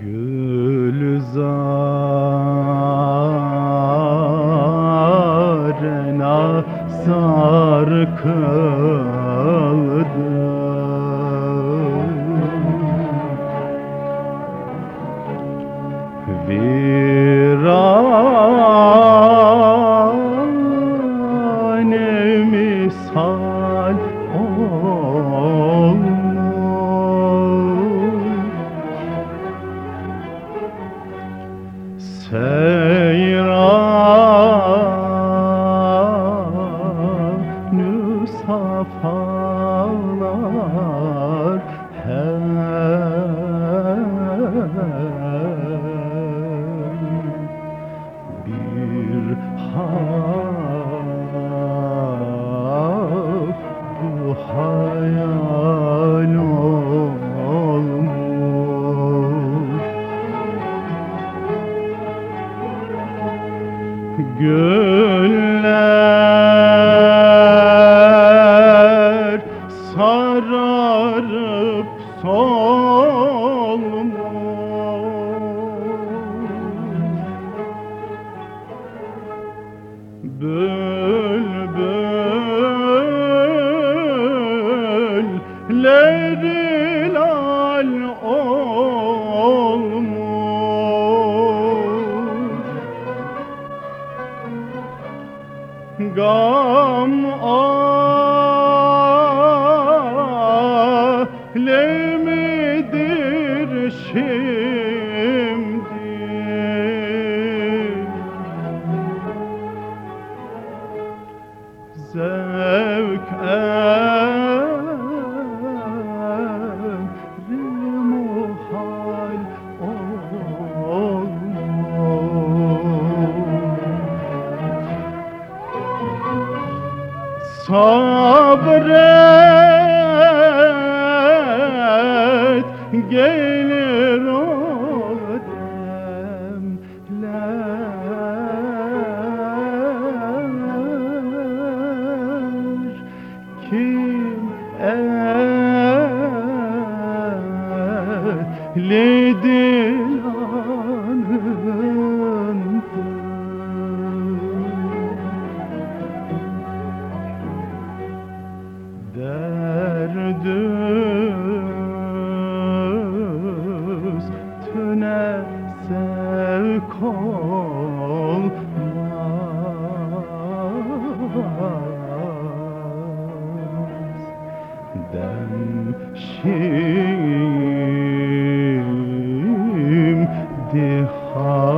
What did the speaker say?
Gülzarına sarkıldım Güller sararıp solmuş Bülbülleri lal olmuş Gam alemidir şimdi. Zevk emri Sabret gelir o demler. Kim ehli ben şimdi hal.